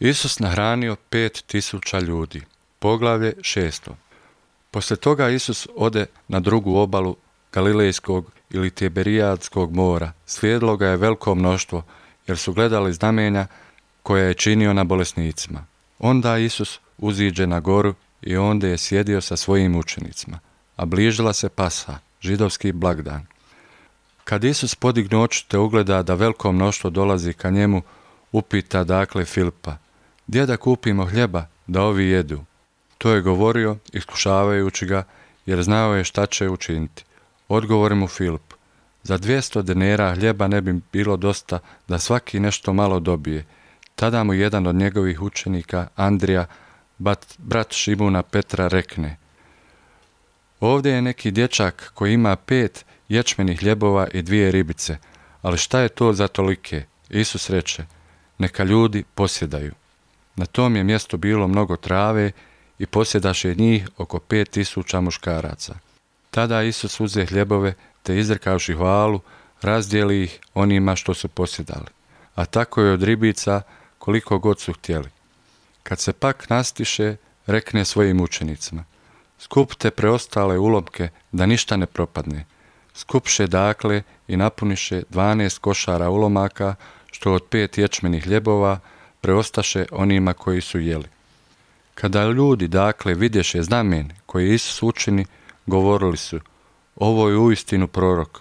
Isus nahranio pet tisuća ljudi. Poglavlje šesto. Poslije toga Isus ode na drugu obalu Galilejskog ili Tiberijadskog mora. Slijedilo ga je veliko mnoštvo, jer su gledali znamenja koje je činio na bolesnicima. Onda Isus uziđe na goru i onda je sjedio sa svojim učenicima, a bližila se Pasa, židovski blagdan. Kad Isus podignu oči te ugleda da veliko mnoštvo dolazi ka njemu, upita dakle Filipa, gdje da kupimo hljeba da ovi jedu? To je govorio, iskušavajući ga, jer znao je šta će učiniti. Odgovori mu Filip, za dvijesto denera hljeba ne bi bilo dosta da svaki nešto malo dobije. Tada mu jedan od njegovih učenika, Andrija, brat, brat Šimuna Petra, rekne, Ovdje je neki dječak koji ima pet ječmenih hljebova i dvije ribice, ali šta je to za tolike? Isus reče, neka ljudi posjedaju. Na tom je mjestu bilo mnogo trave i posjedaše njih oko pet tisuća muškaraca. Tada Isus uze hljebove te izrekavši hvalu, razdijeli ih onima što su posjedali, a tako je od ribica koliko god su htjeli. Kad se pak nastiše, rekne svojim učenicima, skupte preostale ulomke da ništa ne propadne. Skupše dakle i napuniše dvanest košara ulomaka, što od pet ječmenih hljebova preostaše onima koji su jeli. Kada ljudi dakle vidješe znamen koji Isus učini, govorili su, ovo je uistinu prorok,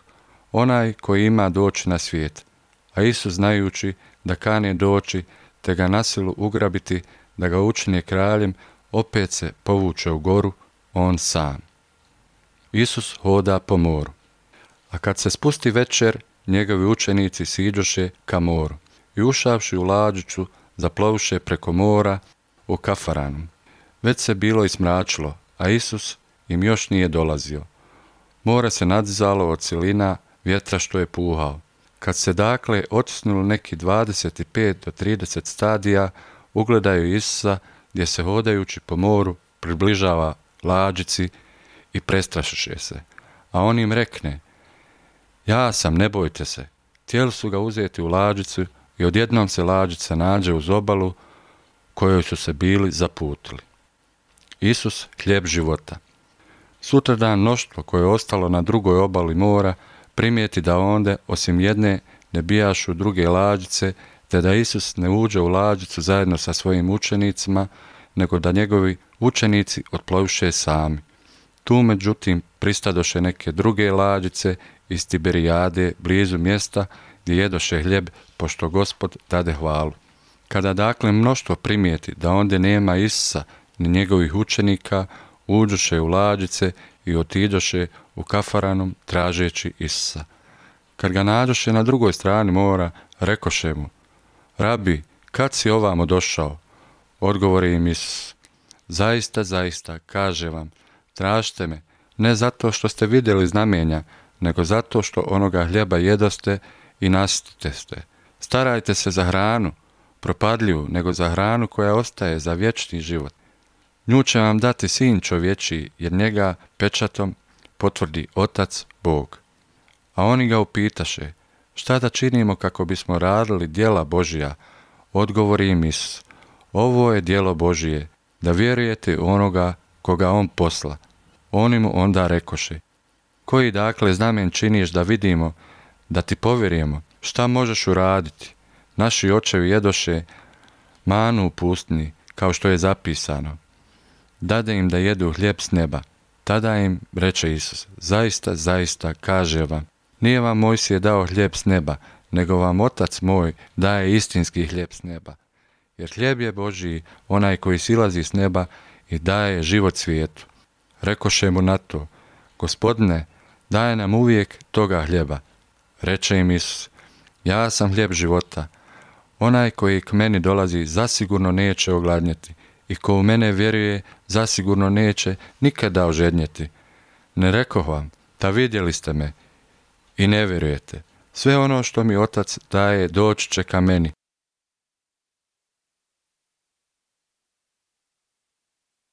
onaj koji ima doći na svijet. A Isus znajući da kane doći, te ga nasilu ugrabiti, da ga učini kraljem, opet se povuče u goru, on sam. Isus hoda po moru. A kad se spusti večer, njegovi učenici siđoše ka moru i ušavši u lađicu, zaplovuše preko mora u Kafaranu. Već se bilo ismračilo, a Isus im još nije dolazio. More se nadzizalo od silina vjetra što je puhao. Kad se dakle otisnulo neki 25 do 30 stadija, ugledaju Isusa gdje se hodajući po moru približava lađici i prestrašiše se. A on im rekne, ja sam, ne bojte se. Htjeli su ga uzeti u lađicu i odjednom se lađica nađe uz obalu kojoj su se bili zaputili. Isus, hljeb života. Sutradan mnoštvo koje je ostalo na drugoj obali mora primijeti da onde, osim jedne, ne bijašu druge lađice, te da Isus ne uđe u lađicu zajedno sa svojim učenicima, nego da njegovi učenici otploviše sami. Tu međutim pristadoše neke druge lađice iz Tiberijade blizu mjesta gdje jedoše hljeb, pošto gospod dade hvalu. Kada dakle mnoštvo primijeti da onde nema Isusa ni njegovih učenika, uđoše u lađice i otiđoše u kafaranom tražeći Isusa. Kad ga nađoše na drugoj strani mora, rekoše mu, Rabi, kad si ovamo došao? Odgovori im Isus, zaista, zaista, kaže vam, tražite me, ne zato što ste vidjeli znamenja, nego zato što onoga hljeba jedoste i nastite ste. Starajte se za hranu, propadljivu, nego za hranu koja ostaje za vječni život. Nju će vam dati sin čovječi, jer njega pečatom potvrdi Otac Bog. A oni ga upitaše, šta da činimo kako bismo radili djela Božija? Odgovori im Isus, ovo je djelo Božije, da vjerujete u onoga koga on posla. Oni mu onda rekoše, koji dakle znamen činiš da vidimo, da ti povjerujemo, šta možeš uraditi? Naši očevi jedoše manu u pustini, kao što je zapisano. Dade im da jedu hljeb s neba. Tada im reče Isus, zaista, zaista, kaže vam, nije vam Mojsije dao hljeb s neba, nego vam Otac moj daje istinski hljeb s neba. Jer hljeb je Božiji, onaj koji silazi s neba i daje život svijetu. Rekoše mu na to, gospodine, daje nam uvijek toga hljeba. Reče im Isus, ja sam hljeb života. Onaj koji k meni dolazi zasigurno neće ogladnjeti i ko u mene vjeruje zasigurno neće nikada ožednjeti. Ne rekoh vam, da vidjeli ste me i ne vjerujete. Sve ono što mi otac daje doći će ka meni,